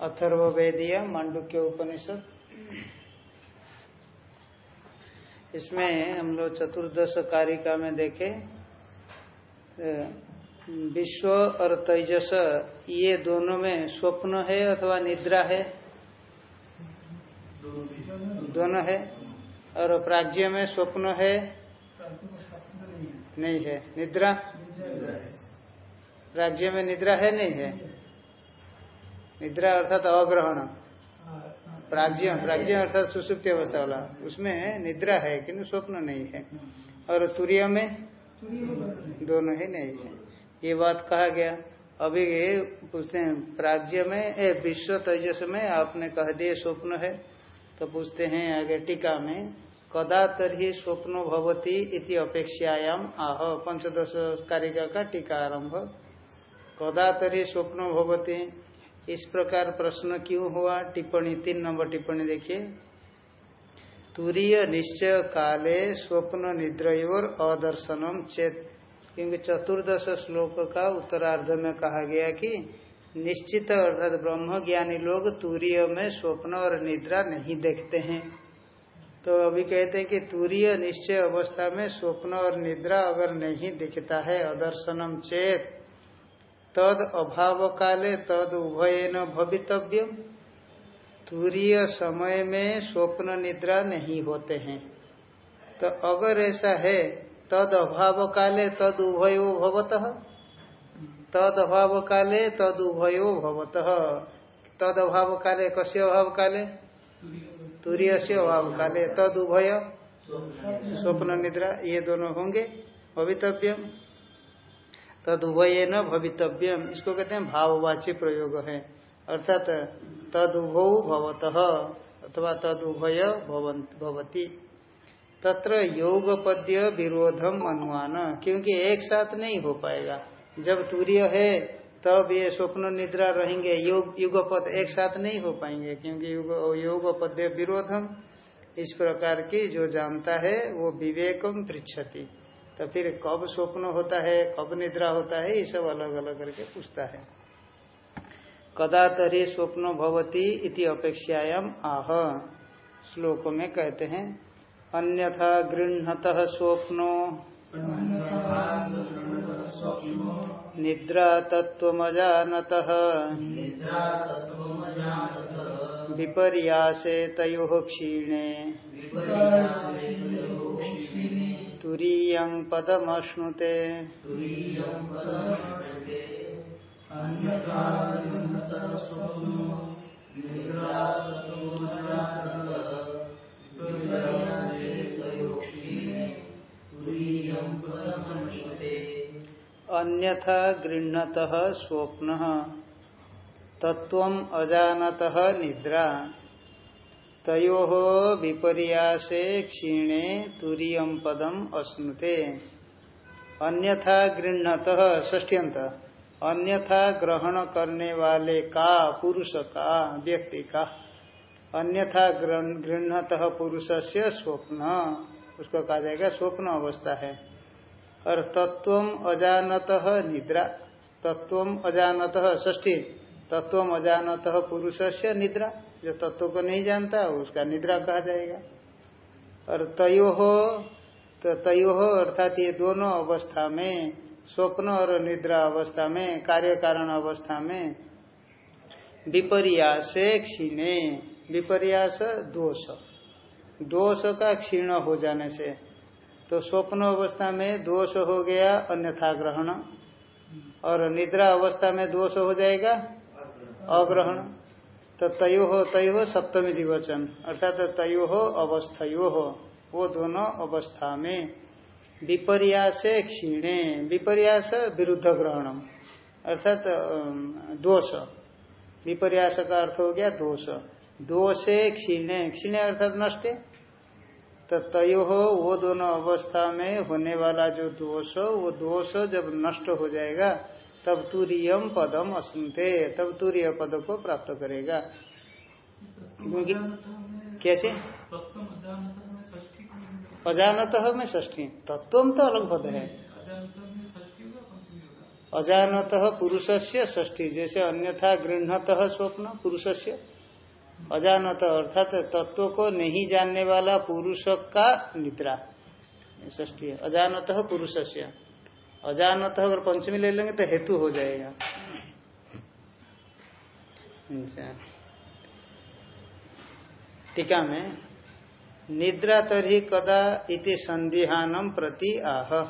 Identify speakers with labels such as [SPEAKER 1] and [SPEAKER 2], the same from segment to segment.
[SPEAKER 1] अथर्वेदीय मांडुक्य उपनिषद। इसमें हम लोग चतुर्दश कारिका में देखे विश्व और तेजस, ये दोनों में स्वप्न है अथवा निद्रा है? दोनों है। और प्राज्य में स्वप्न है? नहीं है। निद्रा? राज्य में निद्रा है, नहीं है? निद्रा अर्थात अग्रहण प्राज्य प्राज्य अर्थात सुसुप्ति अवस्था वाला। उसमें निद्रा है किंतु स्वप्न नहीं है। और तुरीय में? दोनों ही नहीं है। ये बात कहा गया। अभी ये पूछते हैं प्राज्य में ए विश्व तेजस में आपने कह दिए स्वप्न है। तो पूछते हैं आगे टीका में कदा तरही स्वप्नो भवती इति अपेक्षायाम? आह पंचदश कारिका का टीका आरंभ। कदा तरही स्वप्नो भवती? इस प्रकार प्रश्न क्यों हुआ? टिप्पणी, तीन नंबर टिप्पणी देखिए। तुरीय निश्चय काले स्वप्न निद्रयोर अदर्शनम चेत। क्योंकि चतुर्दश श्लोक का उत्तरार्ध में कहा गया कि निश्चित अर्थात ब्रह्म ज्ञानी लोग तूर्य में स्वप्न और निद्रा नहीं देखते हैं। तो अभी कहते हैं कि तूर्य निश्चय अवस्था में स्वप्न और निद्रा अगर नहीं दिखता है, अदर्शनम चेत। तद अभाव काले तद उभय न भवितव्य तूर्य समय में स्वप्न निद्रा नहीं होते हैं। तो अगर ऐसा है, तद अभाव काले तद उभयो भवत। तद अभाव काले तद उभयो भवत। तद अभाव काले कस्य अभाव काले तूर्य से अभाव काले तद उभय। स्वप्न निद्रा, ये दोनों होंगे। भवितव्यम। तद उभय न भवितव्यम। इसको कहते हैं भाववाची प्रयोग है। अर्थात तद उभौ भवत अथवा तद उभय भवती। तत्र योग पद्य विरोधम अनुमान। क्योंकि एक साथ नहीं हो पाएगा। जब तूर्य है, तब ये स्वप्न निद्रा रहेंगे। योग, युगपद एक साथ नहीं हो पाएँगे, क्योंकि युग योग पद्य विरोधम। इस प्रकार की जो जानता है, वो विवेकम पृछति तो फिर कब स्वप्न होता है कब निद्रा होता है ये सब अलग अलग करके पूछता है। कदा तरी स्वप्न भवती इति अपेक्षायाम आह श्लोक में कहते हैं अन्यथा गृहत स्वप्नो। निद्रा तत्वजानत विपर्यासे तयो क्षीणे। तुरीय पदमश्नुते। अन्यथा गृहत स्वप्न। तत्व अजानत निद्रा। तयो विपर्यासे क्षीणे तुरीय पदम अश्नुते। अन्यथा गृहत ष्ठ्यंत अन्यथा ग्रहण करने वाले का, पुरुष का, व्यक्ति का। अन्यथा गृहत पुरुष से स्वप्न, उसको कहा जाएगा स्वप्न अवस्था है। और तत्व अजानत निद्रा तत्व अजानत ष्ठी तत्व अजानत पुरुष से निद्रा। जो तत्व को नहीं जानता, उसका निद्रा कहा जाएगा। और तयो हो तो तयो हो अर्थात ये दोनों अवस्था में, स्वप्न और निद्रा अवस्था में कार्य कारण अवस्था में विपर्यास क्षीणे विपर्यास दोष। दोष का क्षीण हो जाने से तो स्वप्न अवस्था में दोष हो गया, अन्यथा ग्रहण। और निद्रा अवस्था में दोष हो जाएगा, अग्रहण। तो तयो हो तय हो सप्तमी दिवचन अर्थात तयो हो अवस्थयो। हो वो दोनों अवस्था में। विपर्यास क्षीणे। विपर्यास विरुद्ध ग्रहणम अर्थात दोष। विपर्यास का अर्थ हो गया दोष। दोषे क्षीणे। क्षीणे अर्थात नष्टे। तो तय हो वो दोनों अवस्था में होने वाला जो दोष, वो दोष जब नष्ट हो जाएगा तब तुरीयम पदम असुनते तब तुरीय पद को प्राप्त करेगा। क्योंकि कैसे? अजानत में ष्ठी तत्व तो अलग पद है। अजानत पुरुष से ष्ठी जैसे अन्यथा गृहत स्वप्न पुरुष से अजानत अर्थात तत्व को नहीं जानने वाला पुरुष का निद्रा। ष्ठी अजानत पुरुष से अजानत अगर पंचमी ले लेंगे तो हेतु हो जाएगा। अच्छा। टीका में, निद्रा तरी कदा इति संदिहानम प्रति आह।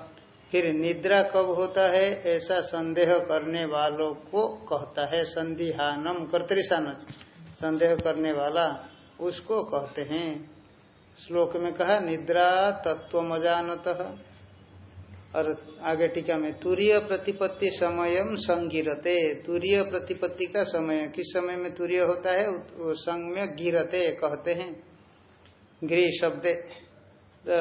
[SPEAKER 1] फिर निद्रा कब होता है? ऐसा संदेह करने वालों को कहता है। संदिहानम कर्तरिशान संदेह करने वाला उसको कहते हैं। श्लोक में कहा, निद्रा तत्व अजानत और आगे टीका में, तुरीय प्रतिपत्ति समय संगिरते। तुरीय प्रतिपत्ति का समय, किस समय में तुरीय होता है? वो संग में गिरते कहते हैं। गृह शब्द तो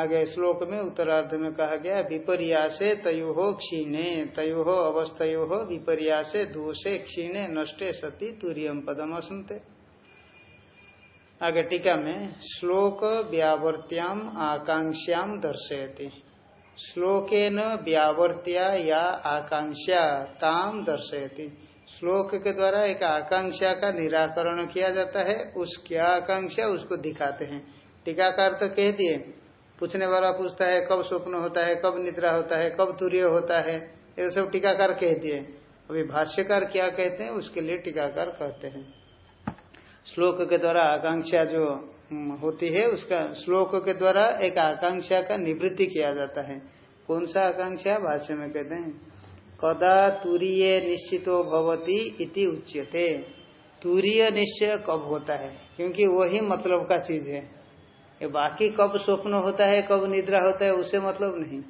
[SPEAKER 1] आगे श्लोक में, उत्तरार्ध में कहा गया विपर्यासे तयो क्षीणे। तयो अवस्थयो विपर्यासे दोषे क्षीणे, नष्टे सती तुरीयम पदम असुनते। आगे टीका में, श्लोक व्यावर्त्याम आकांक्षाम दर्शयती। श्लोकेन व्यावर्त्या या आकांक्षा ताम दर्शयती। श्लोक के द्वारा एक आकांक्षा का निराकरण किया जाता है, उस क्या आकांक्षा उसको दिखाते हैं। टीकाकार तो कह दिए, पूछने वाला पूछता है, कब स्वप्न होता है, कब निद्रा होता है, कब तुर्य होता है, ये सब टीकाकार कह दिए। अभी भाष्यकार क्या कहते हैं, उसके लिए टीकाकार कहते हैं। श्लोक के द्वारा आकांक्षा जो होती है, उसका श्लोक के द्वारा एक आकांक्षा का निवृत्ति किया जाता है। कौन सा आकांक्षा? भाष्य में कहते हैं, कदा तुरीय निश्चितो भवती इति उच्यते। तुरीय निश्चय कब होता है? क्योंकि वही मतलब का चीज़ है। ये बाकी कब स्वप्न होता है, कब निद्रा होता है, उसे मतलब नहीं।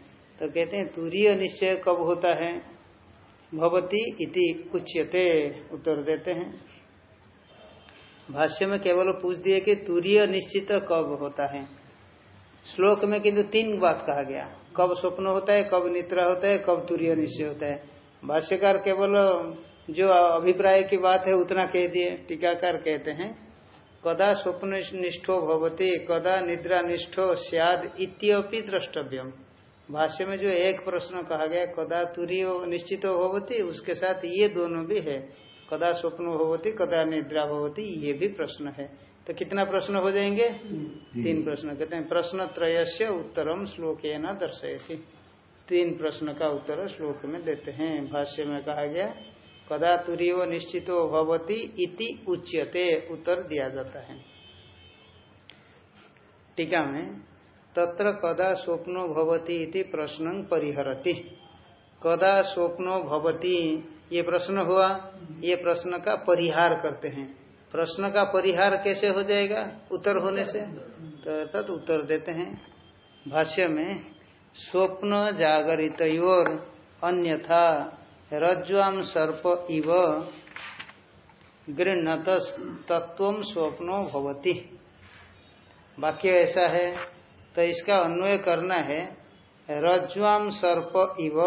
[SPEAKER 1] तो कहते हैं, तुरीय निश्चय कब होता है? भवती इति उच्यते। उत्तर देते हैं। भाष्य में केवल पूछ दिए कि तुरीय निश्चित कब होता है। श्लोक में किंतु तीन बात कहा गया। कब स्वप्न होता है, कब निद्रा होता है, कब तुरीय निश्चय होता है। भाष्यकार केवल जो अभिप्राय की बात है उतना कह दिए, टीकाकार कहते हैं, कदा स्वप्न निष्ठो भवती, कदा निद्रा निष्ठो सियाद इत्यपि द्रष्टव्यम। भाष्य में जो एक प्रश्न कहा गया, कदा तुरीय निश्चित भवती? उसके साथ ये दोनों भी है। कदा स्वप्न होती कदा निद्रा होती ये भी प्रश्न है। तो कितना प्रश्न हो जाएँगे? तीन। प्रश्न। कहते हैं प्रश्न त्रय से उत्तरम श्लोक न दर्शयती। तीन प्रश्न का उत्तर श्लोक में देते हैं। भाष्य में कहा गया कदा तुरीव निश्चितो भवती इति उच्यते उत्तर दिया जाता है। टीका में तत्र कदा स्वप्नो भवती इति प्रश्न परिहरती। कदा स्वप्नो भवती ये प्रश्न हुआ, ये प्रश्न का परिहार करते हैं। प्रश्न का परिहार कैसे हो जाएगा? उत्तर होने से? तो अर्थात तो उत्तर देते हैं। भाष्य में, स्वप्न जागरित अन्यथा रज्वाम सर्प इव गृहत तत्व स्वप्नो भवती। वाक्य ऐसा है। तो इसका अन्वय करना है रज्वाम सर्प इव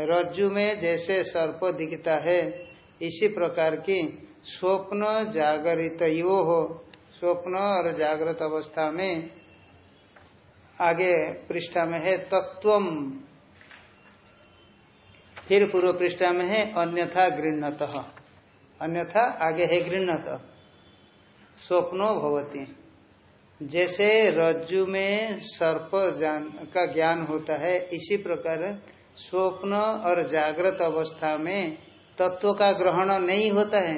[SPEAKER 1] रज्जु में जैसे सर्प दिखता है, इसी प्रकार की स्वप्न जागरित यो हो। स्वप्न और जागृत अवस्था में आगे पृष्ठा में है तत्वम। फिर पूर्व पृष्ठा में है अन्यथा गृहत अन्यथा आगे है गृहत स्वप्नो भवती। जैसे रज्जु में सर्प का ज्ञान होता है, इसी प्रकार स्वप्न और जागृत अवस्था में तत्व का ग्रहण नहीं होता है।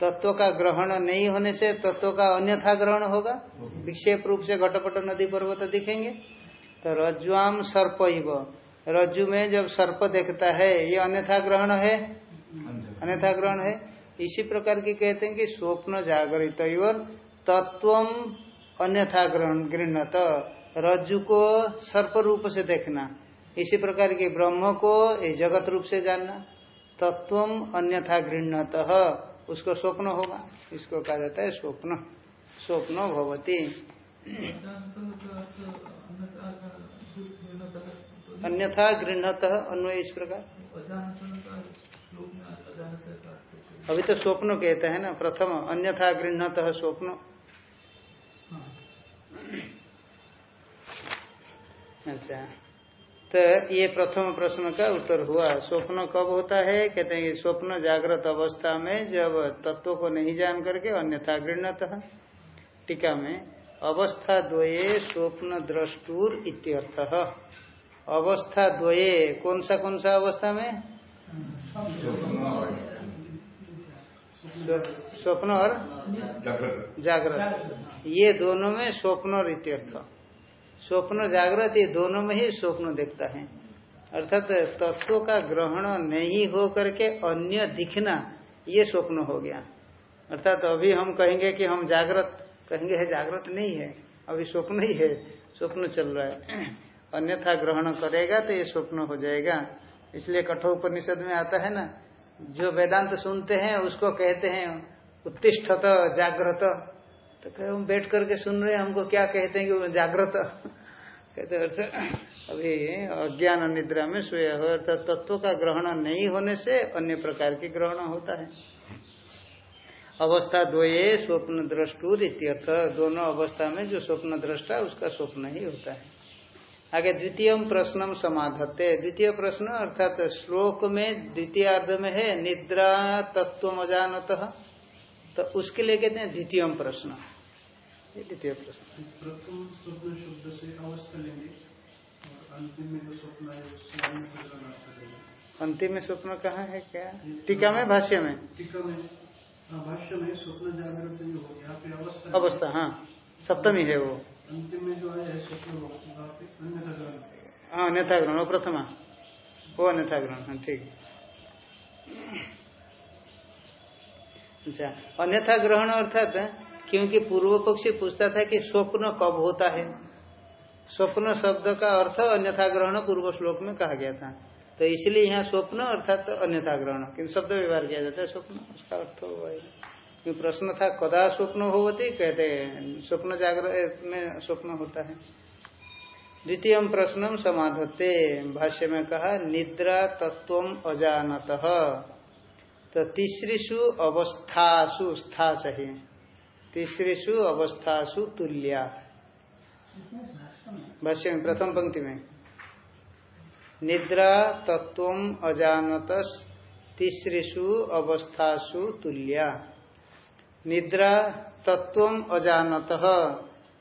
[SPEAKER 1] तत्व का ग्रहण नहीं होने से तत्व का अन्यथा ग्रहण होगा। विक्षेप रूप से घटपट नदी पर्वत दिखेंगे। तो रज्जुआम सर्प रज्जु में जब सर्प देखता है ये अन्यथा ग्रहण है? अन्यथा। ग्रहण है। इसी प्रकार की कहते हैं कि स्वप्न जागृत तत्व अन्यथा ग्रहण गृहत रज्जु को सर्प रूप से देखना। इसी प्रकार के ब्रह्म को जगत रूप से जानना। तत्व अन्यथा गृहत उसको स्वप्न होगा। इसको कहा जाता है स्वप्न। स्वप्न भवती। अन्यथा गृहत अन्वय इस प्रकार। अभी तो स्वप्न कहते हैं ना, प्रथम, अन्यथा गृहत स्वप्न। अच्छा। तो ये प्रथम प्रश्न का उत्तर हुआ। स्वप्न कब होता है? कहते हैं स्वप्न जागृत अवस्था में जब तत्व को नहीं जान करके अन्यथा गृणत टीका में अवस्था द्वये स्वप्न द्रष्टुर इत्यर्थ। अवस्था द्वये कौन सा कौन सा अवस्था में? स्वप्न और जागृत। ये दोनों में स्वप्न और इत्यर्थ। स्वप्न जागृत ये दोनों में ही स्वप्न देखता है। अर्थात तत्व का ग्रहण नहीं हो करके अन्य दिखना, ये स्वप्न हो गया। अर्थात अभी हम कहेंगे कि हम जागृत, कहेंगे, है, जागृत नहीं है, अभी स्वप्न ही है, स्वप्न चल रहा है। अन्यथा ग्रहण करेगा तो ये स्वप्न हो जाएगा। इसलिए कठोपनिषद में आता है ना, जो वेदांत सुनते हैं उसको कहते हैं, उत्तिष्ठत जागृत। तो कहे, हम बैठ करके सुन रहे हैं, हमको क्या कहते हैं कि जागृत कहते अर्थ अभी अज्ञान निद्रा में सोया हो, अर्थात तत्व का ग्रहण नहीं होने से अन्य प्रकार के ग्रहण होता है। अवस्था द्वये स्वप्न द्रष्टुर इत्यर्थ। दोनों अवस्था में जो स्वप्न दृष्टा उसका स्वप्न ही होता है। आगे द्वितीय प्रश्न समाधत्ते। द्वितीय प्रश्न, अर्थात श्लोक में द्वितीय अर्ध में है, निद्रा तत्व अजानत तो उसके लिए कहते हैं द्वितीय प्रश्न। द्वितीय प्रश्न।
[SPEAKER 2] प्रथम स्वप्न शब्द से अवस्था लेंगे अंतिम में जो स्वप्न है
[SPEAKER 1] अंतिम में स्वप्न कहाँ है क्या? टीका में भाष्य में?
[SPEAKER 2] टीका में। हाँ, भाष्य में स्वप्न जागृत जो हो यहाँ पे अवस्था
[SPEAKER 1] अवस्था हाँ। सप्तमी है वो।
[SPEAKER 2] अंतिम में जो है
[SPEAKER 1] हाँ अन्यथा ग्रहण वो प्रथमा। वो अन्यथा ग्रहण हाँ ठीक। अच्छा अन्यथा ग्रहण अर्थात क्योंकि पूर्व पक्षी पूछता था कि स्वप्न कब होता है? स्वप्न शब्द का अर्थ अन्यथा ग्रहण पूर्व श्लोक में कहा गया था। तो इसलिए यहाँ स्वप्न अर्थात तो अन्यथा ग्रहण किन्तु शब्द व्यवहार किया जाता है स्वप्न, उसका अर्थ हुआ प्रश्न था, कदा स्वप्न होती कहते स्वप्न जागृत में स्वप्न होता है। द्वितीय प्रश्न समाधते भाष्य में कहा, निद्रा तत्व अजानत। तो तीसरीसु अवस्थासु स्था चाहिए तीसरीसु अवस्थासु तुल्या। भाष्य में प्रथम पंक्ति में। निद्रा तत्व अजानत तीसरीसु अवस्थासु तुल्या। निद्रा तत्व अजानत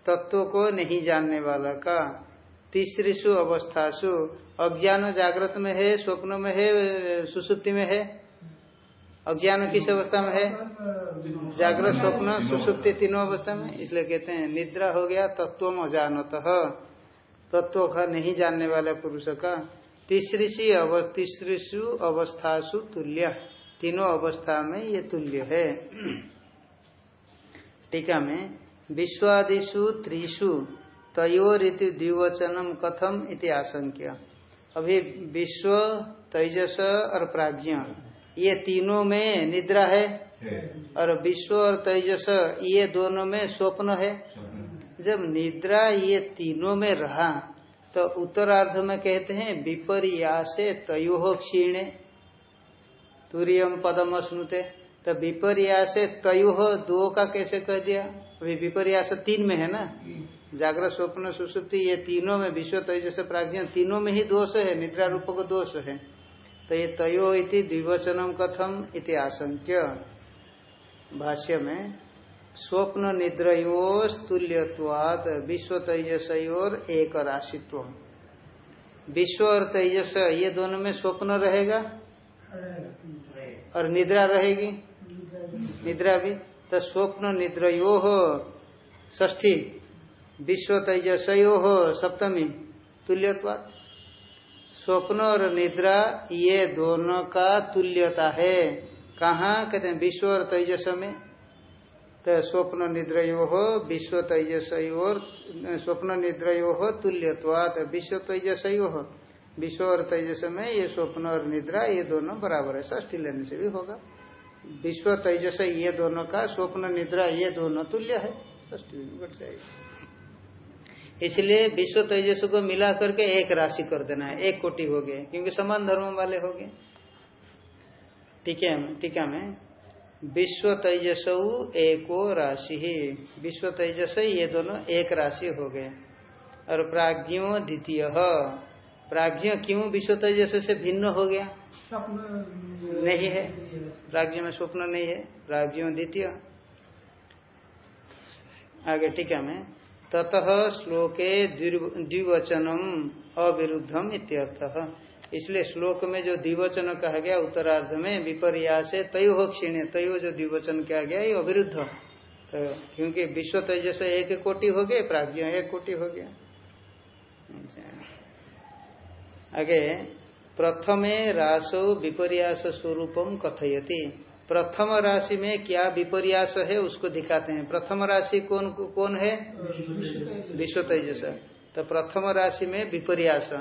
[SPEAKER 1] तत्व को नहीं जानने वाला का। तीसरीसु अवस्थासु, अज्ञान जागृत में है, स्वप्न में है, सुसुप्ति में है। अज्ञान किस अवस्था में है? जागृत स्वप्न सुसुप्ति तीनों अवस्था में? इसलिए कहते हैं निद्रा हो गया तत्व अजानत। तत्व का नहीं जानने वाला पुरुष का तीसरी सी तीसरीसु अवस्थासु तुल्य। तीनों अवस्था में ये तुल्य है। टीका में विश्वादिशु त्रिशु तयोरिति द्विवचनम कथम इति आशंक्य। अभी विश्व तेजस और प्राज्ञ। ये तीनों में निद्रा है और विश्व और तेजस ये दोनों में स्वप्न है। जब निद्रा ये तीनों में रहा तो उत्तरार्ध में कहते हैं विपर्या से तयो क्षीणे। तुरियम पदम स्नुते तो विपर्यास तयु दो का कैसे कह दिया? अभी विपर्यास तीन में है ना? जागृत स्वप्न सुसुप्ति ये तीनों में विश्व तेजस जैसे प्राज्ञ तीनों में ही दोष है निद्रा रूप को दोष है। तो ये तयो इति द्विवचनम कथम इति आशंक्य। भाष्य में, स्वप्न निद्रयोस्तुल्यवाद विश्व तेजसोर एक राशित्व विश्व और तेजस, ये दोनों में स्वप्न रहेगा? और निद्रा रहेगी? निद्रा भी। तो स्वप्न निद्रयो हो ष्ठी विश्व तेजसयो हो सप्तमी तुल्यत्वाद स्वप्न और निद्रा, ये दोनों का तुल्यता है। कहा? कहते हैं विश्व और तेजस में। तो स्वप्न निद्रयो हो, विश्व तेजसोर स्वप्न निद्रयो हो, तुल्यत्वात, विश्व तेजसयो हो। विश्व और तेजस में ये स्वप्न और निद्रा, ये दोनों बराबर है। ष्ठी लेने से भी होगा। विश्व तेजस ये दोनों का, स्वप्न निद्रा, ये दोनों तुल्य है। ष्टी घट जाएगी। इसलिए विश्व तेजस को मिला करके एक राशि कर देना है एक कोटि हो गए क्योंकि समान धर्म वाले हो गए। टीका टीका में विश्व तेजस एको राशि ही। विश्व तेजस ये दोनों एक राशि हो गए। और प्राज्ञो द्वितीय। प्राज्ञ क्यों विश्व तेजस से भिन्न हो गया? नहीं है। प्राज्ञ में स्वप्न नहीं है। प्राज्ञ द्वितीय। आगे टीका में ततः श्लोके द्विवचनम अविरुद्धम इत्यर्थ। इसलिए श्लोक में जो द्विवचन कहा गया, उत्तरार्ध में विपर्यास तय क्षीण, तय जो द्विवचन कहा गया, ये अविरुद्ध। तो क्योंकि विश्व तेजस एक कोटि हो गए प्राज्ञ एक कोटि हो गया। अच्छा। आगे, प्रथमे रासो विपर्यास स्वरूपम कथयति। प्रथम राशि में क्या विपर्यास है उसको दिखाते हैं। प्रथम राशि कौन कौन है? विश्व तेजस तो प्रथम राशि में विपर्यास।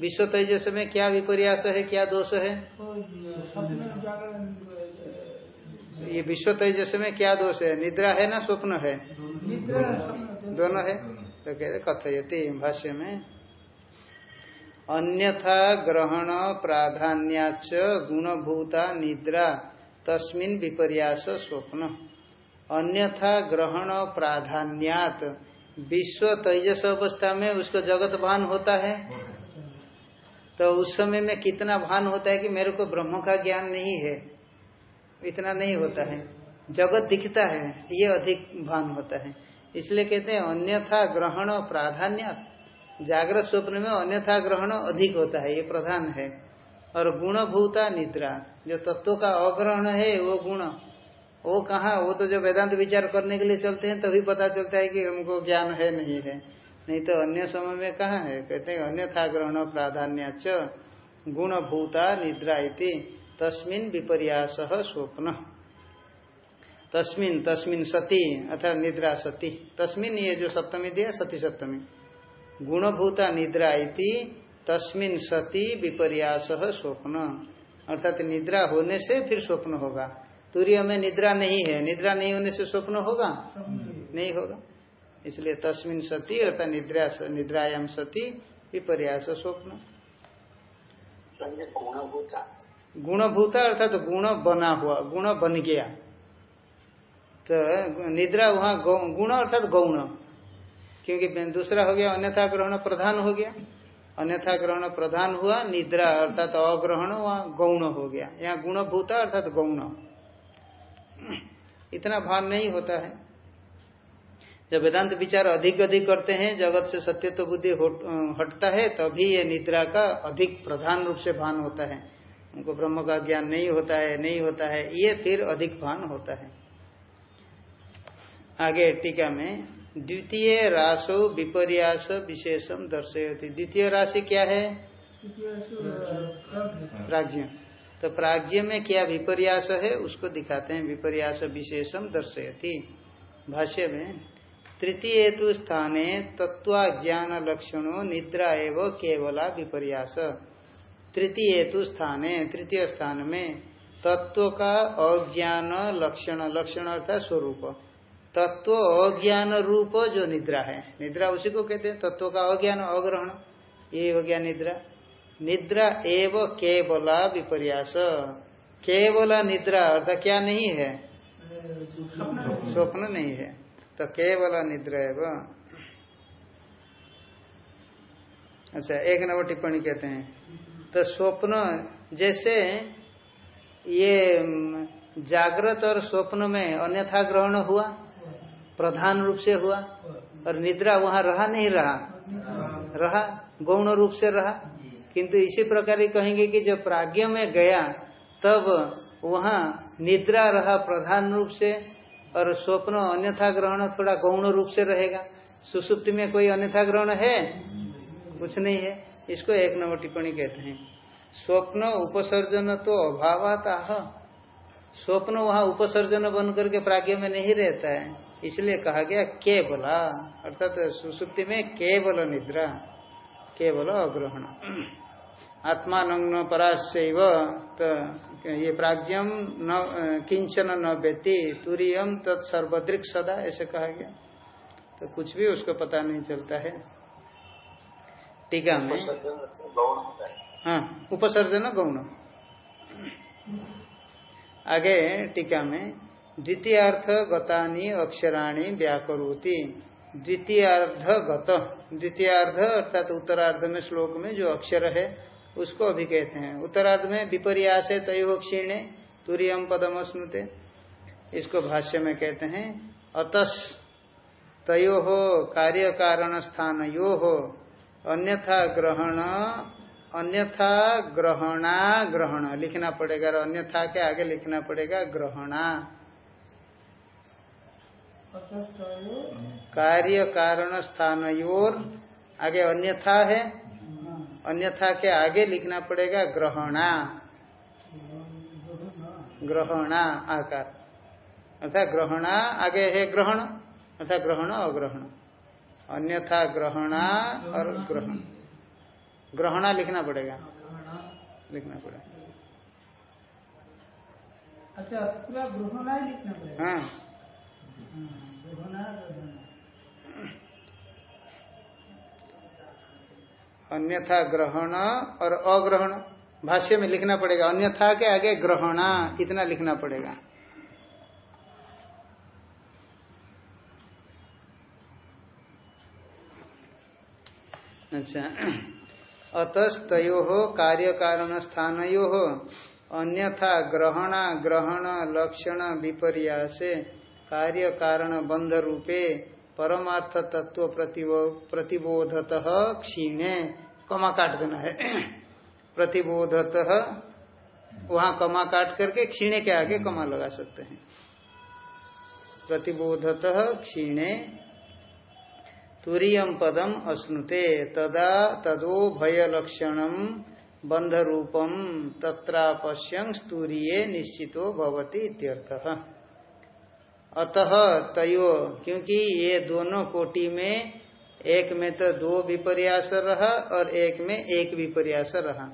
[SPEAKER 1] विश्व तेजस में क्या विपर्यास है, क्या दोष है? ये विश्व तेजस में क्या दोष है? निद्रा है ना स्वप्न है? दोनों है। तो कहते कथयति भाष्य में, अन्यथा ग्रहण प्राधान्याच गुणभूता निद्रा। तस्मिन विपर्यास स्वप्न। अन्यथा ग्रहण प्राधान्यात। विश्व तेजस अवस्था में उसको जगत भान होता है। तो उस समय में कितना भान होता है कि मेरे को ब्रह्म का ज्ञान नहीं है। इतना नहीं होता है। जगत दिखता है, ये अधिक भान होता है। इसलिए कहते हैं, अन्यथा ग्रहण प्राधान्य जागृत स्वप्न में अन्यथा ग्रहण अधिक होता है, ये प्रधान है। और गुणभूता निद्रा। जो तत्व का अग्रहण है, वो गुण। वो कहा? वो तो जो वेदांत विचार करने के लिए चलते हैं, तभी पता चलता है कि हमको ज्ञान है, नहीं है। नहीं तो अन्य समय में कहा है? कहते हैं, अन्यथा ग्रहण प्राधान्य गुणभूता निद्रा इति, तस्मिन विपर्यास स्वप्न। तस्मिन तस्मिन सती, अर्थात निद्रा सती। तस्मिन ये जो सप्तमी दिया, सती सप्तमी। गुणभूता निद्रा इति, तस्मिन सती विपर्यास स्वप्न। अर्थात निद्रा होने से फिर स्वप्न होगा। तूर्य में निद्रा नहीं है। निद्रा नहीं होने से स्वप्न होगा? नहीं होगा। इसलिए तस्मिन सती अर्थात निद्रा निद्रायाम सती विपर्यास स्वप्न। गुणभूता। अर्थात तो गुण बना हुआ गुण बन गया। तो निद्रा वहाँ गुण अर्थात गौण। क्योंकि दूसरा हो गया अन्यथा ग्रहण प्रधान हो गया। अन्यथा ग्रहण प्रधान हुआ, निद्रा अर्थात अग्रहण वहाँ गौण हो गया। यहाँ गुणभूता अर्थात गौण। इतना भान नहीं होता है। जब वेदांत विचार अधिक अधिक करते हैं, जगत से सत्य तो बुद्धि हटता है, तभी ये निद्रा का अधिक प्रधान रूप से भान होता है। उनको ब्रह्म का ज्ञान नहीं होता है, नहीं होता है, ये फिर अधिक भान होता है। आगे टीका में द्वितीय राशो विपर्यास विशेषम दर्शयती। द्वितीय राशि क्या है? प्राज्ञ। तो प्राज्ञ में क्या विपर्यास है, उसको दिखाते हैं। विपर्यास विशेषम दर्शयती। भाष्य में तृतीय तो स्थाने तत्वाज्ञान लक्षणों निद्रा एवं केवला विपर्यास। तृतीय तो स्थाने, तृतीय स्थान में तत्व का अज्ञान लक्षण लक्षण अर्थात स्वरूप। तत्व अज्ञान रूप जो निद्रा है। निद्रा उसी को कहते हैं, तत्व का अज्ञान, अग्रहण। ये हो गया निद्रा। निद्रा एव केवला विपर्यास। केवला निद्रा, अर्थात क्या नहीं है? स्वप्न नहीं है। तो केवला निद्रा एवं। अच्छा एक नंबर टिप्पणी कहते हैं। तो स्वप्न, जैसे ये जागृत और स्वप्न में अन्यथा ग्रहण हुआ प्रधान रूप से हुआ और निद्रा वहाँ रहा नहीं रहा। रहा, गौण रूप से रहा। किंतु इसी प्रकार कहेंगे कि जब प्राज्ञ में गया, तब वहाँ निद्रा रहा प्रधान रूप से और स्वप्न अन्यथा ग्रहण थोड़ा गौण रूप से रहेगा। सुसुप्ति में कोई अन्यथा ग्रहण है? कुछ नहीं है। इसको एक नंबर टिप्पणी कहते हैं। स्वप्न उपसर्जन तो अभावता स्वप्न वहाँ उपसर्जन बन करके प्राज्ञ में नहीं रहता है। इसलिए कहा गया केवला अर्थात सुसुप्ति में केवल निद्रा केवल अग्रहण। आत्मानग्न पराशैव तो ये प्राज्ञम न किंचन न व्यति तुरियम तत्सर्वदृक सदा ऐसे कहा गया। तो कुछ भी उसको पता नहीं चलता है। टीका में हाँ उपसर्जन गौण। आगे टीका में द्वितीयार्थ गतानी अक्षराणी व्याकरोति। द्वितीयार्ध गत द्वितीयार्ध अर्थात उत्तरार्ध में श्लोक में जो अक्षर है, उसको अभी कहते हैं। उत्तरार्ध में विपर्यास है तय क्षीणे तुरियम पदम स्नुते इसको भाष्य में कहते हैं, अतस तयो हो कार्य कारण स्थान यो हो अन्यथा ग्रहण अन्यथा ग्रहणा ग्रहण। लिखना पड़ेगा और अन्यथा के आगे लिखना पड़ेगा ग्रहणा। कार्य कारण स्थान योर। आगे अन्यथा है। अन्यथा के आगे लिखना पड़ेगा ग्रहणा। ग्रहणा आकार। अर्थात ग्रहणा आगे है ग्रहण। अर्थात ग्रहण अग्रहण अन्यथा ग्रहणा और ग्रहण। ग्रहणा लिखना पड़ेगा। लिखना पड़ेगा।
[SPEAKER 3] अच्छा पूरा ग्रहणा ही लिखना पड़ेगा।
[SPEAKER 1] हाँ। अन्यथा ग्रहण और अग्रहण भाष्य में लिखना पड़ेगा। अन्यथा के आगे ग्रहणा इतना लिखना पड़ेगा। अच्छा। अतस्तयो कार्य कारण स्थानयो अन्यथा ग्रहणा ग्रहण लक्षण विपर्यासे कार्य कारण बंध रूपे परमार्थ तत्व प्रतिबोधत क्षीणे। कमा काट देना है। प्रतिबोधत। वहाँ कमा काट करके क्षीणे के आगे कमा लगा सकते हैं। प्रतिबोधत क्षीणे तुरीय पदम अश्नुते, तदा तदो भय लक्षणम बंध रूपम तत्रापश्यं स्तूरीय निश्चितो भवती इत्यर्थः। अतः तयो, क्योंकि ये दोनों कोटि में, एक में तो दो विपर्यास रहा और एक में एक विपर्यास रहा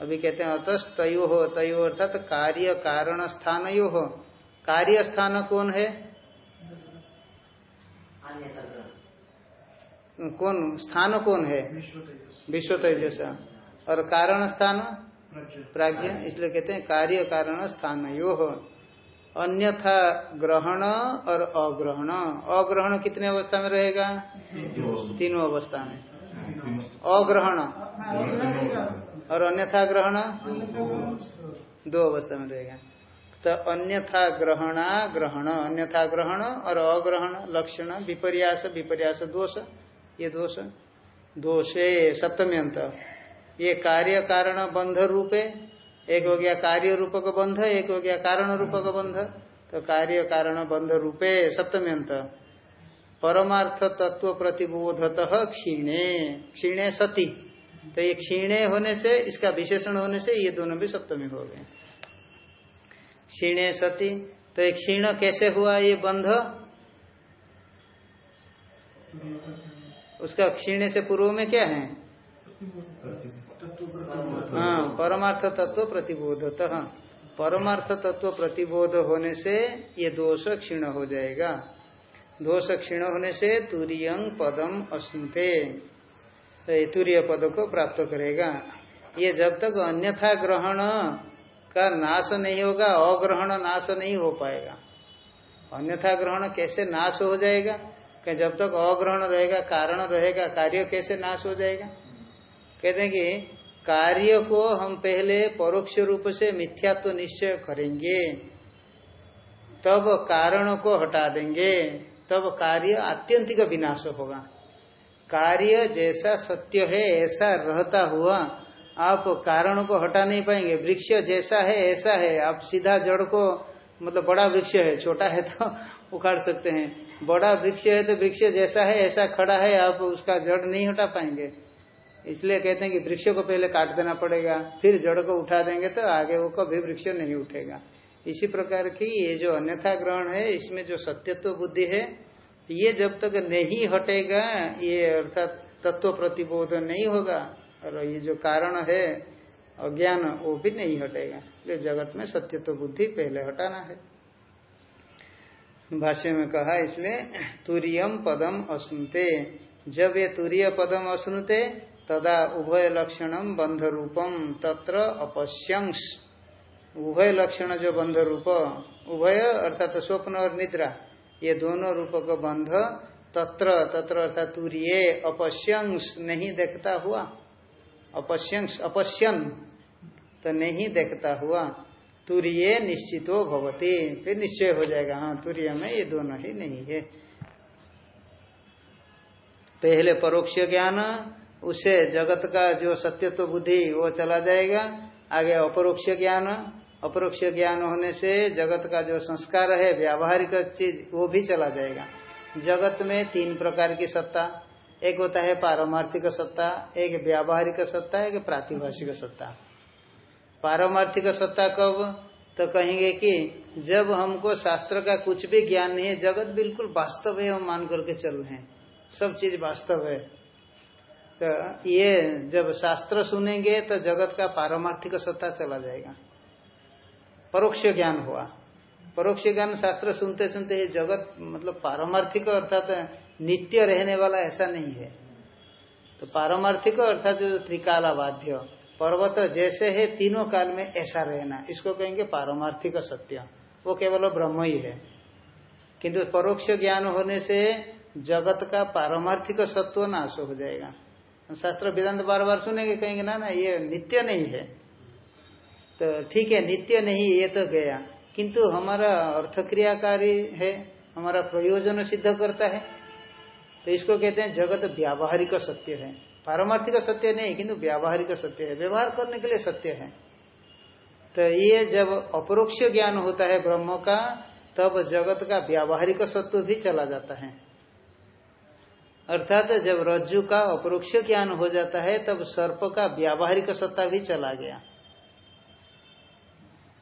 [SPEAKER 1] अभी कहते हैं, अतः तयो हो तयो अर्थात कार्य कारण स्थान यो हो कार्य स्थान कौन है? कौन स्थान कौन है? विश्व तेजस और कारण स्थान?
[SPEAKER 2] प्राज्ञ।
[SPEAKER 1] इसलिए कहते हैं कार्य कारण स्थान यो हो अन्यथा ग्रहण और अग्रहण। अग्रहण कितने अवस्था में रहेगा? तीनों अवस्था में। अग्रहण। और अन्यथा ग्रहण? दो अवस्था में रहेगा। तो अन्यथा ग्रहणा ग्रहण अन्यथा ग्रहण और अग्रहण लक्षण विपर्यास विपर्यास दोष। ये दोष दोषे सप्तमी अंत। ये कार्य कारण बंध रूपे, एक हो गया कार्य रूपक बंध, एक हो गया कारण रूपक बंध। तो कार्य कारण बंध रूपे सप्तमी अंत। परमार्थ तत्व प्रतिबोधत क्षीणे क्षीणे सती। तो ये क्षीणे होने से, इसका विशेषण होने से ये दोनों भी सप्तमी हो गए। क्षीणे सती तो ये क्षीण कैसे हुआ ये बंध? उसका क्षीण से पूर्व में क्या है? हाँ परमार्थ तत्व प्रतिबोधत। परमार्थ तत्व प्रतिबोध होने से ये दोष क्षीण हो जाएगा। दोष क्षीण होने से तुरियंग पदम अस्नुते तो तुरीय पद को प्राप्त करेगा। ये जब तक अन्यथा ग्रहण का नाश नहीं होगा, अग्रहण नाश नहीं हो पाएगा। अन्यथा ग्रहण कैसे नाश हो जाएगा? कि जब तक अग्रहण रहेगा, कारण रहेगा, कार्य कैसे नाश हो जाएगा? कहते हैं कि कार्य को हम पहले परोक्ष रूप से मिथ्यात्व निश्चय करेंगे। तब कारण को हटा देंगे। तब कार्य आत्यंतिक का विनाश होगा। कार्य जैसा सत्य है, ऐसा रहता हुआ आप कारण को हटा नहीं पाएँगे। वृक्ष जैसा है, ऐसा है। आप सीधा जड़ को मतलब बड़ा वृक्ष है, छोटा है तो उखाड़ सकते हैं। बड़ा वृक्ष है तो वृक्ष जैसा है, ऐसा खड़ा है, आप उसका जड़ नहीं हटा पाएँगे। इसलिए कहते हैं कि वृक्ष को पहले काट देना पड़ेगा, फिर जड़ को उठा देंगे तो आगे वो कभी वृक्ष नहीं उठेगा। इसी प्रकार की ये जो अन्यथा ग्रहण है, इसमें जो सत्यत्व बुद्धि है, ये जब तक नहीं हटेगा, ये अर्थात तत्व प्रतिबोध नहीं होगा, और ये जो कारण है, अज्ञान, वो भी नहीं हटेगा। इसलिए जगत में सत्यत्व बुद्धि पहले हटाना है। भाष्य में कहा इसलिए तुरियम पदम असुनते जब ये तुरीय पदम असुनते तदा उभय लक्षणम बंध रूपम तत्र अपश्यंस उभय लक्षण जो बंध रूप उभय अर्थात स्वप्न और निद्रा, ये दोनों रूप का बंध, तत्र तत्र अर्थात तुरीय, अपश्यंश नहीं देखता हुआ। अपश्यंश, अपश्यन तो नहीं देखता हुआ। तुरीय निश्चितो भवती। फिर निश्चय हो जाएगा हाँ तुरीय में ये दोनों ही नहीं है। पहले परोक्ष ज्ञान उसे जगत का जो सत्यत्व बुद्धि, वो चला जाएगा। आगे अपरोक्ष ज्ञान अपरोक्ष ज्ञान होने से जगत का जो संस्कार है, व्यावहारिक चीज़, वो भी चला जाएगा। जगत में तीन प्रकार की सत्ता, एक होता है पारमार्थिक सत्ता, एक व्यावहारिक सत्ता, एक प्रातिभाषिक सत्ता। पारमार्थिक सत्ता कब? तो कहेंगे कि जब हमको शास्त्र का कुछ भी ज्ञान नहीं है, जगत बिल्कुल वास्तव है हम मान करके चल रहे हैं। सब चीज़ वास्तव है। तो ये जब शास्त्र सुनेंगे तो जगत का पारमार्थिक सत्ता चला जाएगा। परोक्ष ज्ञान हुआ। परोक्ष ज्ञान शास्त्र सुनते सुनते ही जगत मतलब पारमार्थिक अर्थात नित्य रहने वाला ऐसा नहीं है। तो पारमार्थिक अर्थात जो त्रिकाला बाध्य पर्वत जैसे है, तीनों काल में ऐसा रहना। इसको कहेंगे पारमार्थिक सत्य। वो केवल ब्रह्म ही है। किंतु परोक्ष ज्ञान होने से जगत का पारमार्थिक सत्व नाश हो जाएगा। शास्त्र वेदांत बार बार सुनेंगे, कहेंगे, ना ना, ये नित्य नहीं है। तो ठीक है, नित्य नहीं, ये तो गया। किंतु हमारा अर्थक्रियाकारी है, हमारा प्रयोजन सिद्ध करता है। तो इसको कहते हैं जगत व्यावहारिक सत्य है। पारमार्थिक सत्य नहीं, किंतु व्यावहारिक सत्य है। व्यवहार करने के लिए सत्य है। तो ये जब अपरोक्ष ज्ञान होता है ब्रह्म का, तब जगत का व्यावहारिक सत्व भी चला जाता है। अर्थात जब रज्जु का अपरोक्ष ज्ञान हो जाता है, तब सर्प का व्यावहारिक सत्ता भी चला गया।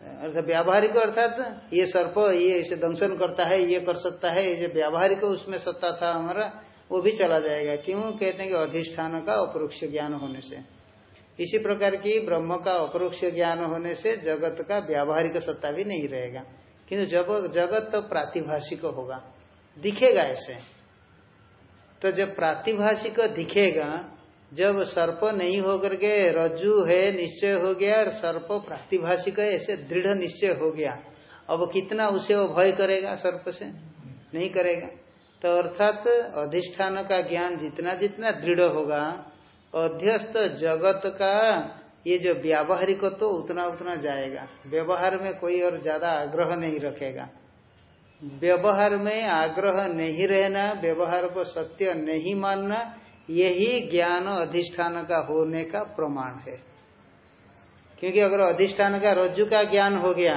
[SPEAKER 1] अर्थात व्यावहारिक अर्थात ये सर्प ये इसे दंशन करता है, ये कर सकता है, ये जो व्यावहारिक उसमें सत्ता था हमारा वो भी चला जाएगा। क्यों? कहते हैं कि अधिष्ठान का अपरोक्ष ज्ञान होने से। इसी प्रकार की ब्रह्म का अपरोक्ष ज्ञान होने से जगत का व्यावहारिक सत्ता भी नहीं रहेगा। किंतु जब जगत तो प्रातिभाषिक होगा। दिखेगा ऐसे। तो जब प्रातिभाषिक दिखेगा, जब सर्प नहीं होकर के रज्जु है, निश्चय हो गया, और सर्प प्रातिभाषिक है, ऐसे दृढ़ निश्चय हो गया। अब कितना उसे वो भय करेगा सर्प से? नहीं करेगा। तो अर्थात अधिष्ठान का ज्ञान जितना जितना दृढ़ होगा, अध्यस्त जगत का ये जो व्यावहारिक तो उतना उतना जाएगा। व्यवहार में कोई और ज़्यादा आग्रह नहीं रखेगा। व्यवहार में आग्रह नहीं रहना, व्यवहार को सत्य नहीं मानना, यही ज्ञान अधिष्ठान का होने का प्रमाण है। क्योंकि अगर अधिष्ठान का रज्जु का ज्ञान हो गया,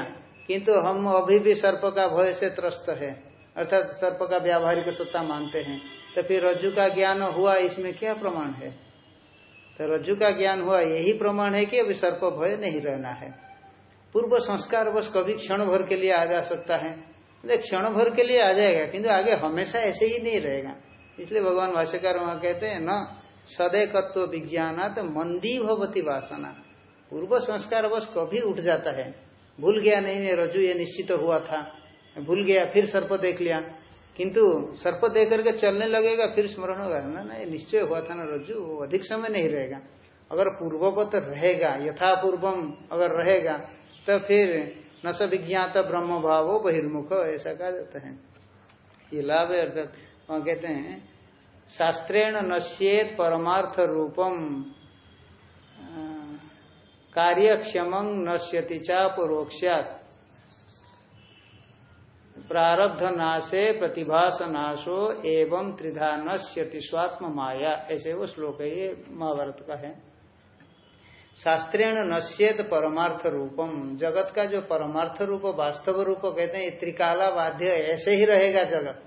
[SPEAKER 1] किंतु हम अभी भी सर्प का भय से त्रस्त है। अर्थात सर्प का व्यावहारिक सत्ता मानते हैं। तो फिर रज्जु का ज्ञान हुआ, इसमें क्या प्रमाण है? तो रज्जु का ज्ञान हुआ, यही प्रमाण है कि अभी सर्प भय नहीं रहना है। पूर्व संस्कार बस कभी क्षण भर के लिए आ जा सकता है। क्षण भर के लिए आ जाएगा, किंतु आगे हमेशा ऐसे ही नहीं रहेगा। इसलिए भगवान भाष्यकार वहाँ कहते हैं, न सदैकत्व विज्ञान तो मंदी भवती वासना। पूर्व संस्कार बस कभी उठ जाता है। भूल गया नहीं रजू ये निश्चित तो हुआ था। भूल गया, फिर सर्प देख लिया। किंतु सर्प देख करके चलने लगेगा, फिर स्मरण होगा। ना ना, ये निश्चय हुआ था ना रज्जु, वो अधिक समय नहीं रहेगा। अगर पूर्ववत रहेगा, यथापूर्वम अगर रहेगा तो फिर न स विज्ञात ब्रह्म भाव बहिर्मुख, ऐसा कहा जाता है। ये लाभ है, अर्थात, वहाँ कहते हैं, शास्त्रेण नश्येत परमार्थ रूपम कार्यक्षम नश्यति चा परोक्षात प्रारब्ध नाशे प्रतिभास नाशो एवं त्रिधा नश्यति स्वात्म माया ऐसे वो श्लोक है, ये महाभारत का है। शास्त्रेण नश्येत परमार्थ रूपम जगत का जो परमार्थ रूप वास्तव रूप कहते हैं त्रिकाला बाध्य ऐसे ही रहेगा जगत।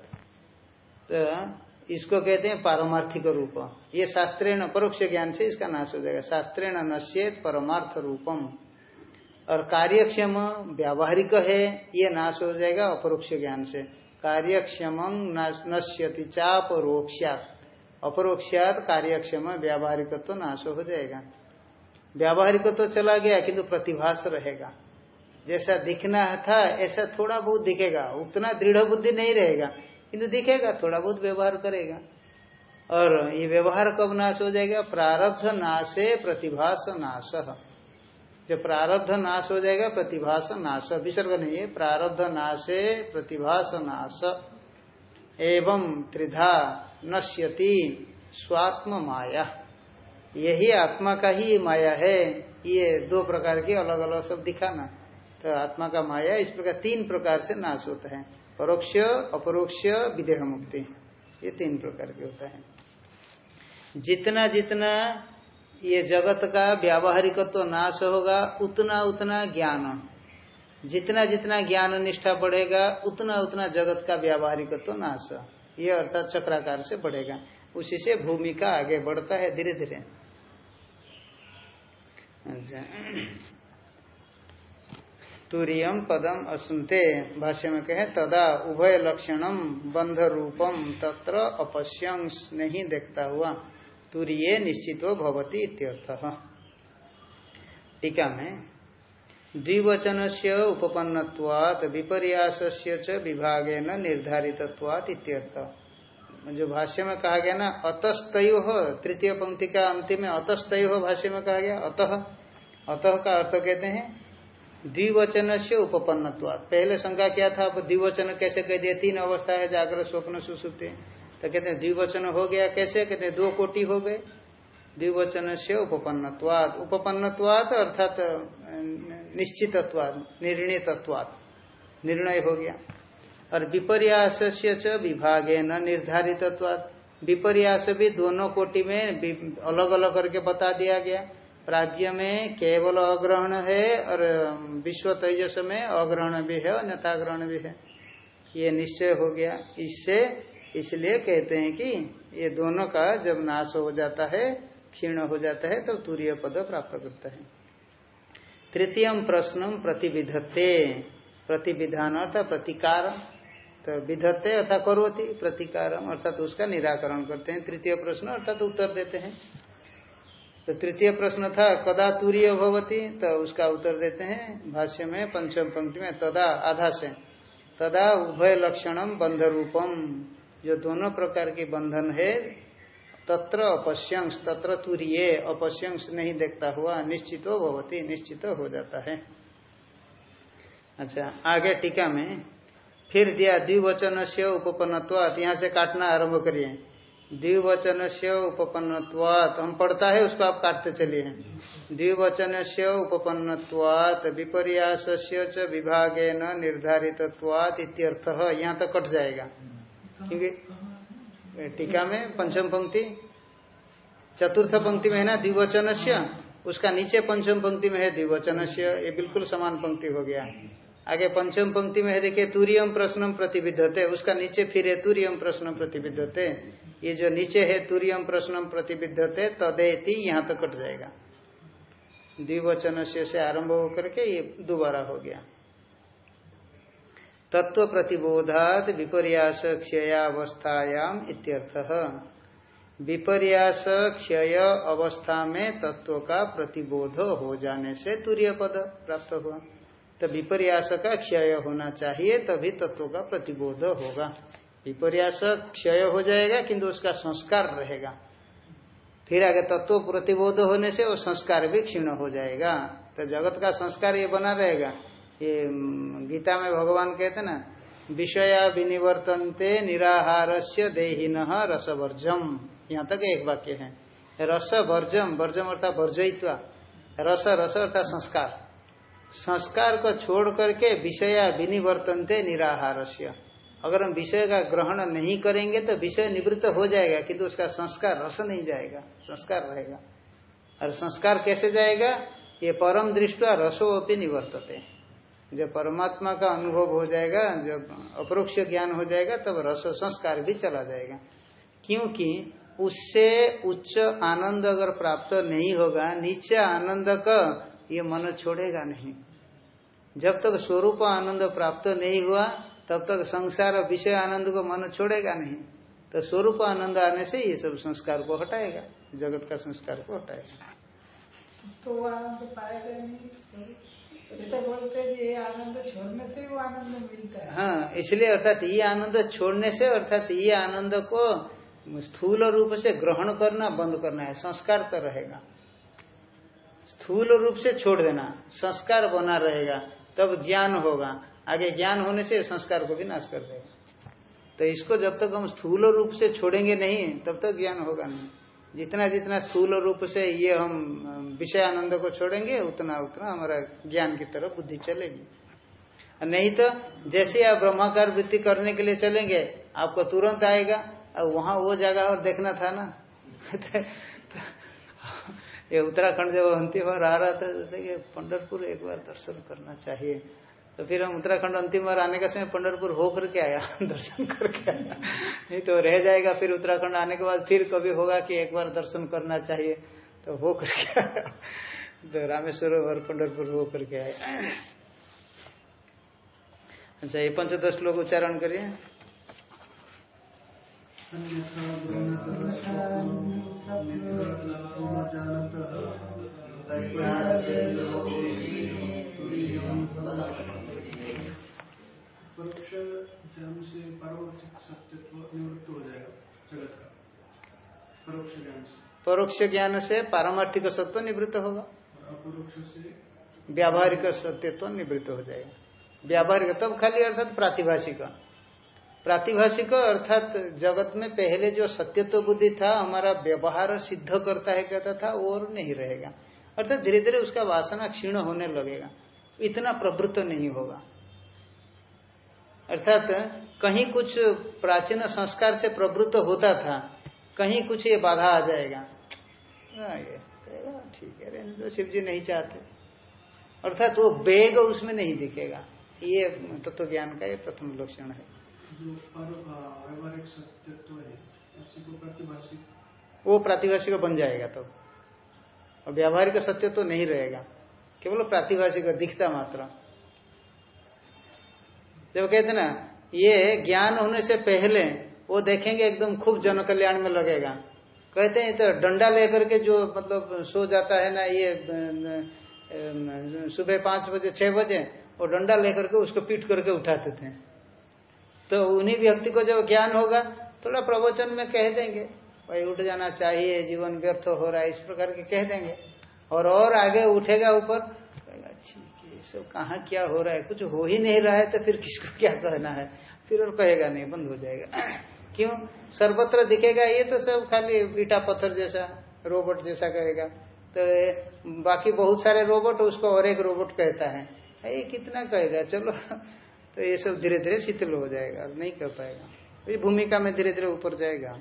[SPEAKER 1] तो इसको कहते हैं पारमार्थिक रूप। ये शास्त्रेण परोक्ष ज्ञान से इसका नाश हो जाएगा। शास्त्रेण नश्येत परमार्थ रूपम और कार्यक्षम व्यावहारिक है, ये नाश हो जाएगा अपरोक्ष ज्ञान से। कार्यक्षम नश्यति चापरोक्षात अपरोक्षात कार्यक्षम व्यावहारिक तो नाश हो जाएगा। व्यावहारिक तो चला गया, किंतु प्रतिभास रहेगा। जैसा दिखना था, ऐसा थोड़ा बहुत दिखेगा। उतना दृढ़ बुद्धि नहीं रहेगा, किंतु दिखेगा, थोड़ा बहुत व्यवहार करेगा। और ये व्यवहार कब नाश हो जाएगा? प्रारब्ध नाशे प्रतिभास नाश। जो प्रारब्ध नाश हो जाएगा, प्रतिभास नाश। विसर्ग नहीं है, प्रारब्ध नाशे, प्रतिभास नाश। एवं त्रिधा नश्यति स्वात्म माया। यही आत्मा का ही माया है। ये दो प्रकार की अलग अलग सब दिखाना। तो आत्मा का माया इस प्रकार, तीन प्रकार से नाश होता है। परोक्ष, अपरोक्ष, विदेह मुक्ति। ये तीन प्रकार के होता है। जितना जितना ये जगत का व्यावहारिकत्व तो नाश होगा, उतना उतना ज्ञान। जितना जितना ज्ञान निष्ठा बढ़ेगा, उतना उतना जगत का व्यावहारिकत्व तो नाश। ये अर्थात चक्राकार से बढ़ेगा। उसी से भूमिका आगे बढ़ता है धीरे धीरे। अच्छा। तुरीयम पदम असुनते भाष्य में कहे, तदा उभय लक्षणम बंध रूपम तत्र अपश्यंश नहीं देखता हुआ। तुरीय निश्चित भवती टीका में द्विवचन से उपपन्नवात विपर्यास विभागे न निर्धारित इत्यर्थ। जो भाष्य में कहा गया ना, अतस्तयो, तृतीय पंक्ति का अंतिम में अतस्तयो भाष्य में कहा गया, अतः। अतः का अर्थ कहते हैं द्विवचन से उपपन्न पहले शंका क्या था? आप द्विवचन कैसे कह दिए तीन अवस्था है जागृत स्वप्न, सुसुप्ति। तो कहते हैं, द्विवचन हो गया कैसे? कहते हैं, दो कोटि हो गए। द्विवचन से उपपन्नवाद उपपन्नवाद अर्थात निश्चितत्वाद निर्णयतत्वाद निर्णय हो गया। और विपर्यास से च विभागे न निर्धारित विपर्यास भी दोनों कोटि में अलग अलग करके बता दिया गया। प्राज्ञ में केवल अग्रहण है और विश्व तेजस में अग्रहण भी है, अन्यथा ग्रहण भी है। ये निश्चय हो गया। इससे इसलिए कहते हैं कि ये दोनों का जब नाश हो जाता है, क्षीण हो जाता है, तब तो तूर्य पद प्राप्त करता है। तृतीय प्रश्न प्रतिविधत्ते प्रतिविधान अर्थात प्रतिकार तो विधत्ते अर्थात करोती प्रतिकार अर्थात उसका निराकरण करते हैं। तृतीय प्रश्न अर्थात उत्तर देते हैं। तो तृतीय प्रश्न था, कदा तूर्य भवती? तो उसका उत्तर देते हैं भाष्य में, पंचम पंक्ति में, तदा आधा से तदा उभय लक्षणम बंध रूपम जो दोनों प्रकार के बंधन है। तत्र अपश्यंश, तत्र तूर्य, अपश्यंश नहीं देखता हुआ निश्चित भवती, निश्चित हो जाता है। अच्छा आगे टीका में फिर दिया द्विवचन से उपपन्नवात यहाँ से काटना आरंभ करिए। द्विवचन से उपपन्नवात हम पढ़ता है, उसको आप काटते चलिए। द्विवचन से उपपन्नवात विपर्यास विभागे न निर्धारित यहाँ तक कट जाएगा। क्योंकि टीका में पंचम पंक्ति, चतुर्थ पंक्ति में है ना द्विवचन उसका नीचे पंचम पंक्ति में है द्विवचन ये बिल्कुल समान पंक्ति हो गया। आगे पंचम पंक्ति में है, देखिए तुरियम प्रश्नम प्रतिविधते उसका नीचे फिर है तुरियम प्रश्न प्रतिविधते ये जो नीचे है तुरियम प्रश्नम प्रतिविधते तदेति यहाँ तक तो कट जाएगा। द्विवचन से आरंभ होकर के ये दोबारा हो गया। तत्व प्रतिबोधात विपर्यास क्षयावस्थायाम इत्यर्थ। विपर्यास क्षय अवस्था में तत्व का प्रतिबोध हो जाने से तुरय पद प्राप्त हुआ। तो विपर्यास का क्षय होना चाहिए, तभी तत्व का प्रतिबोध होगा। विपर्यास क्षय हो जाएगा, किंतु उसका संस्कार रहेगा। फिर आगे तत्व प्रतिबोध होने से वो संस्कार भी क्षीण हो जाएगा। तो जगत का संस्कार ये बना रहेगा। ये गीता में भगवान कहते ना, विषया विनिवर्तनते निराहार से देहीन रसवर्जम। यहाँ तक एक वाक्य है। रस वर्जम वर्जम अर्थात वर्जयित्वा। रस रस अर्थात संस्कार। संस्कार को छोड़ करके विषया विनिवर्तनते निराहार अगर हम विषय का ग्रहण नहीं करेंगे तो विषय निवृत्त हो जाएगा, किंतु उसका संस्कार, रस नहीं जाएगा, संस्कार रहेगा। और संस्कार कैसे जाएगा? ये परम दृष्टि रसो अपनी निवर्तते जब परमात्मा का अनुभव हो जाएगा, जब अपरोक्ष ज्ञान हो जाएगा, तब रस संस्कार भी चला जाएगा। क्योंकि उससे उच्च आनंद अगर प्राप्त नहीं होगा, नीचे आनंद का ये मन छोड़ेगा नहीं। जब तक स्वरूप आनंद प्राप्त नहीं हुआ, तब तक संसार विषय आनंद को मन छोड़ेगा नहीं। तो स्वरूप आनंद आने से ये सब संस्कार को हटाएगा, जगत का संस्कार को हटाएगा।
[SPEAKER 3] तो तो है।
[SPEAKER 1] हाँ इसलिए अर्थात ये आनंद छोड़ने से, अर्थात ये आनंद को स्थूल रूप से ग्रहण करना, बंद करना है, संस्कार तो रहेगा। स्थूल रूप से छोड़ देना, संस्कार बना रहेगा, तब ज्ञान होगा। आगे ज्ञान होने से संस्कार को भी नाश कर देगा। तो इसको जब तक हम स्थूल रूप से छोड़ेंगे नहीं, तब तक ज्ञान होगा नहीं। जितना जितना स्थूल रूप से ये हम विषय आनंद को छोड़ेंगे, उतना उतना हमारा ज्ञान की तरफ़ बुद्धि चलेगी। नहीं तो जैसे आप ब्रह्माकार वृत्ति करने के लिए चलेंगे, आपको तुरंत आएगा और वहाँ वो जगह और देखना था ना। तो ये उत्तराखंड जब अंतिम बार आ रहा था, जैसे पंडरपुर एक बार दर्शन करना चाहिए। तो फिर हम उत्तराखंड अंतिम बार आने का समय पंडरपुर होकर के आया, दर्शन करके आया। नहीं तो रह जाएगा फिर उत्तराखंड आने के बाद फिर कभी होगा कि एक बार दर्शन करना चाहिए तो हो करके तो रामेश्वर और पंडरपुर हो करके आया अच्छा ये पंचदश लोग उच्चारण करिए।
[SPEAKER 2] परोक्ष ज्ञान से पारमार्थिक सत्यत्व निवृत्त हो जाएगा जगत का। परोक्ष ज्ञान से।
[SPEAKER 1] परोक्ष ज्ञान से पारमार्थिक सत्व निवृत्त होगा।
[SPEAKER 2] अपरोक्ष से
[SPEAKER 1] व्यावहारिक सत्यत्व निवृत्त हो जाएगा। व्यावहारिक तब खाली अर्थात प्रातिभाषिक। प्रातिभाषिक अर्थात जगत में पहले जो सत्यत्व बुद्धि था हमारा व्यवहार सिद्ध करता है कहता था वो और नहीं रहेगा। अर्थात धीरे धीरे उसका वासना क्षीण होने लगेगा। इतना प्रवृत्त नहीं होगा। अर्थात कहीं कुछ प्राचीन संस्कार से प्रवृत्त होता था कहीं कुछ ये बाधा आ जाएगा। ठीक है तो शिव जी नहीं चाहते। अर्थात वो वेग उसमें नहीं दिखेगा। ये तत्व तो ज्ञान का ये प्रथम लक्षण है। वो प्रातिभाषिक बन जाएगा तो और व्यावहारिक सत्य तो नहीं रहेगा। केवल प्रातिभाषिक दिखता मात्र। जब कहते ना, ये ज्ञान होने से पहले वो देखेंगे एकदम खूब जन कल्याण में लगेगा। कहते हैं तो डंडा लेकर के जो मतलब सो जाता है ना, ये सुबह पाँच बजे, छह बजे, वो डंडा लेकर के उसको पीट करके उठाते थे। तो उन्हीं व्यक्ति को जब ज्ञान होगा, थोड़ा प्रवचन में कह देंगे, भाई, उठ जाना चाहिए, जीवन व्यर्थ हो रहा है, इस प्रकार के कह देंगे। और और आगे उठेगा ऊपर सब कहाँ क्या हो रहा है? कुछ हो ही नहीं रहा है तो फिर किसको क्या कहना है? फिर और कहेगा नहीं, बंद हो जाएगा। क्यों? सर्वत्र दिखेगा ये तो सब खाली ईटा पत्थर जैसा, रोबोट जैसा कहेगा। तो बाकी बहुत सारे रोबोट, उसको और एक रोबोट कहता है। ये कितना कहेगा? चलो। तो ये सब धीरे धीरे शीतल हो जाएगा, नहीं कर पाएगा। ये भूमिका में धीरे धीरे ऊपर जाएगा।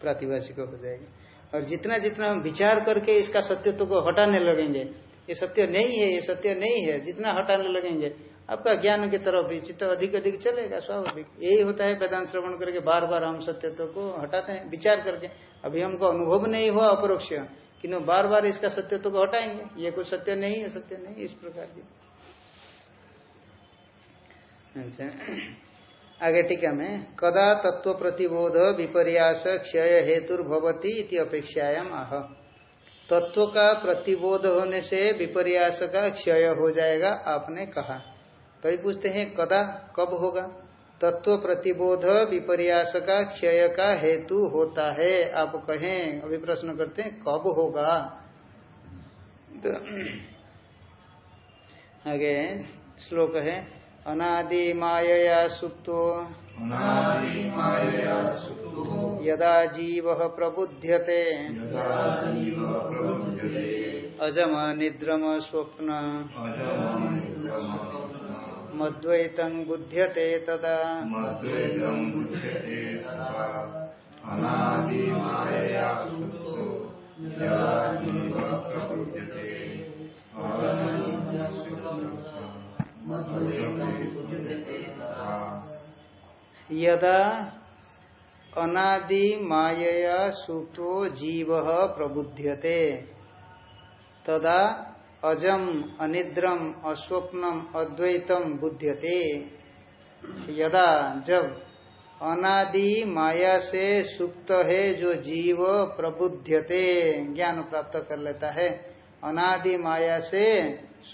[SPEAKER 1] प्रातिभाषिक हो जाएगा। और जितना जितना हम विचार करके इसका सत्यत्व को हटाने लगेंगे ये सत्य नहीं है, ये सत्य नहीं है, जितना हटाने लगेंगे आपका ज्ञान की तरफ़ भी चित्त अधिक अधिक चलेगा, स्वाभाविक। यही होता है वेदांत श्रवण करके बार बार हम सत्यत्व को हटाते हैं, विचार करके। अभी हमको अनुभव नहीं हुआ अपरोक्ष किन्तु बार बार इसका सत्यत्व को हटाएँगे। ये कुछ सत्य नहीं है, सत्य नहीं इस प्रकार की। अच्छा। आगे टीका में, कदा तत्व प्रतिबोध विपर्यास क्षय हेतुर्भवती अपेक्षायाम आह तत्व का प्रतिबोध होने से विपर्यास का क्षय हो जाएगा, आपने कहा। तभी पूछते हैं, कदा, कब होगा? तत्व प्रतिबोध विपर्यास का क्षय का हेतु होता है। आप कहें, अभी प्रश्न करते हैं, कब होगा? तो आगे श्लोक है, अनादि माया सुप्तो। यदा जीव प्रबुध्यते। अजम निद्रम स्वप्न मद्वैत बुध्यते तदा। यदा अनादि मायया सुप्तो जीव प्रबुध्यते। तदा अजम अनिद्रम अस्वप्नम अद्वैतम बुध्यते। यदा जब अनादि माया से सुप्त है जो जीव प्रबुध्यते, ज्ञान प्राप्त कर लेता है। अनादि माया से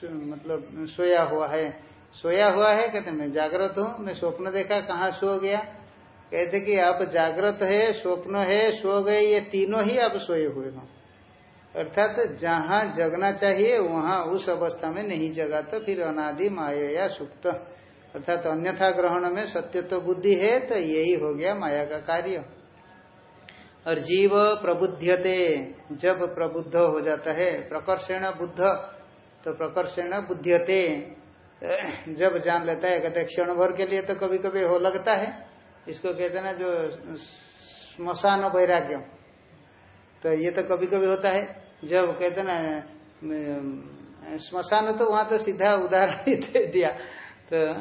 [SPEAKER 1] मतलब सोया हुआ है। सोया हुआ है, कहते मैं जागृत हूँ, मैं स्वप्न देखा, कहाँ सो गया? कहते कि आप जागृत है, स्वप्न है, सो गए, ये तीनों ही आप सोए हुए हो। अर्थात जहाँ जगना चाहिए, वहाँ उस अवस्था में नहीं जगा तो फिर अनादि, माया या सुप्त। अर्थात अन्यथा ग्रहण में सत्य तो बुद्धि है तो यही हो गया माया का कार्य। और जीव प्रबुद्धते जब प्रबुद्ध हो जाता है, प्रकर्षण बुद्ध तो प्रकर्षण बुद्धियते। जब जान लेता है, कहते क्षण भर के लिए तो कभी कभी हो लगता है। इसको कहते हैं ना जो स्मशान वैराग्य तो ये तो कभी कभी होता है, जब कहते ना स्मशान तो वहाँ तो सीधा उदाहरण ही दे दिया। तो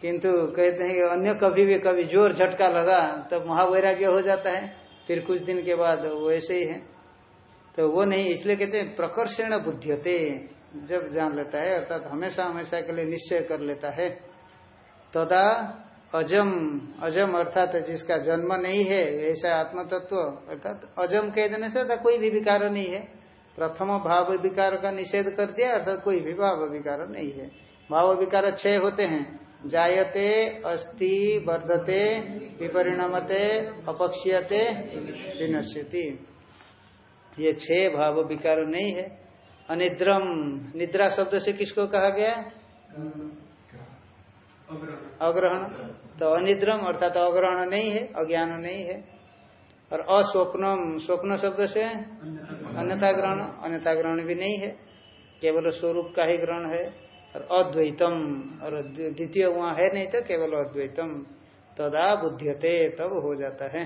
[SPEAKER 1] किंतु कहते हैं कि अन्य कभी भी, कभी ज़ोर झटका लगा, तब तो महावैराग्य हो जाता है। फिर कुछ दिन के बाद वो ऐसे ही है। तो वो नहीं, इसलिए कहते हैं प्रकर्षण बुद्धि बुद्धियते। जब जान लेता है, अर्थात हमेशा हमेशा के लिए निश्चय कर लेता है। तदा अजम अजम अर्थात जिसका जन्म नहीं है ऐसा आत्म तत्व अर्थात अजम कह देने से अर्थात कोई भी विकार नहीं है। प्रथम भाव विकार का निषेध कर दिया अर्थात कोई भी भाव विकार नहीं है। भाव विकार छह होते हैं। जायते अस्ति वर्धते विपरिणमते अपक्षीयते विनश्यति। ये छह भाव विकार नहीं है। अनिद्रम निद्रा शब्द से किसको कहा गया? अग्रहण। तो अनिद्रम अर्थात अग्रहण नहीं है, अज्ञान नहीं है। और अस्वप्नम, स्वप्न शब्द से अन्यथा ग्रहण अन्यथा ग्रहण भी नहीं है। केवल स्वरूप का ही ग्रहण है। और अद्वैतम, और द्वितीय वहाँ है नहीं तो केवल अद्वैतम। तदा बुद्धियते, तब हो जाता है।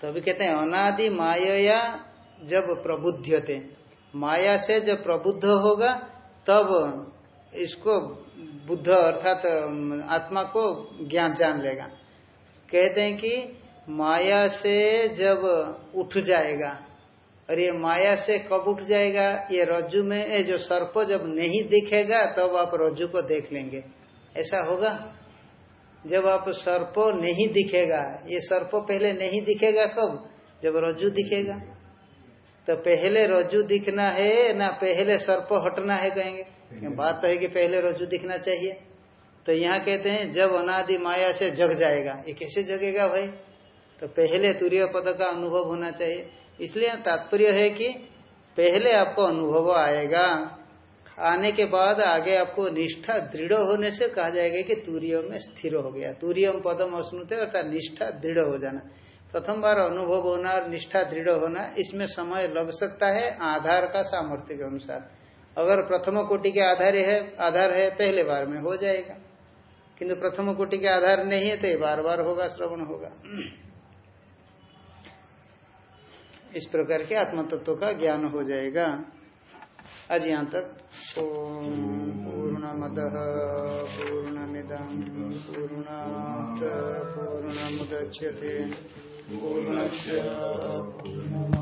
[SPEAKER 1] तो अभी कहते हैं, अनादि माया जब प्रबुद्धते माया से जब प्रबुद्ध होगा, तब इसको बुद्ध अर्थात आत्मा को ज्ञान जान लेगा। कहते हैं कि माया से जब उठ जाएगा, और ये माया से कब उठ जाएगा, ये रज्जु में, ये जो सर्प जब नहीं दिखेगा, तब तो आप रज्जु को देख लेंगे। ऐसा होगा? जब आप सर्प नहीं दिखेगा, ये सर्प पहले नहीं दिखेगा कब? जब रज्जु दिखेगा। तो पहले रज्जु दिखना है, ना पहले सर्प हटना है कहेंगे। बात तो है कि पहले रज्जु दिखना चाहिए। तो यहाँ कहते हैं, जब अनादि माया से जग जाएगा। ये कैसे जगेगा भाई? तो पहले तुरीय पद का अनुभव होना चाहिए। इसलिए तात्पर्य है कि पहले आपको अनुभव आएगा। आने के बाद आगे आपको निष्ठा दृढ़ होने से कहा जाएगा कि तूर्य में स्थिर हो गया। तूर्यम पदम अश्नुते अर्थात निष्ठा दृढ़ हो जाना। प्रथम बार अनुभव होना और निष्ठा दृढ़ होना, इसमें समय लग सकता है आधार का सामर्थ्य के अनुसार। अगर प्रथम कोटि के आधार है आधार है, पहले बार में हो जाएगा। किंतु प्रथम कोटि के आधार नहीं है तो बार बार होगा, श्रवण होगा। इस प्रकार के आत्म तत्व का ज्ञान हो जाएगा। आज यहाँ तक। पूर्ण मद पूर्ण मिदम पूर्ण पूर्ण मुदच्यते पूर्ण पूर्ण